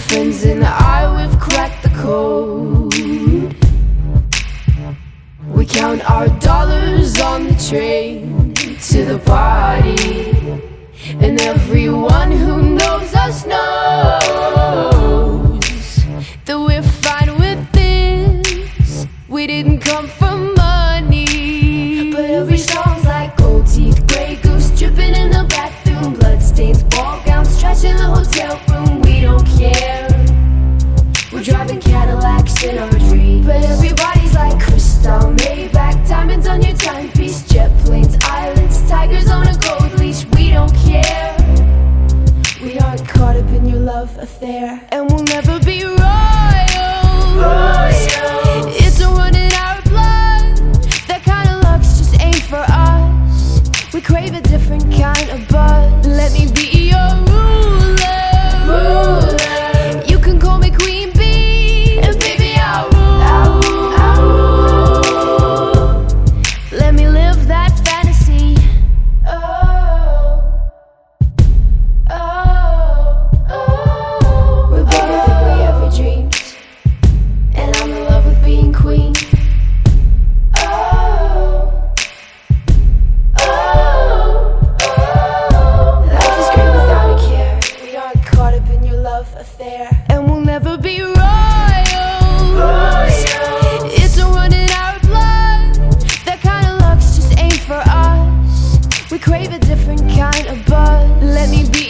Friends and I, we've cracked the code. We count our dollars on the train to the party. And everyone who knows us knows but everybody's like crystal, Maybach, diamonds on your timepiece, jet planes, islands, tigers on a gold leash. We don't care. We aren't caught up in your love affair. And crave a different kind of buzz. Let me be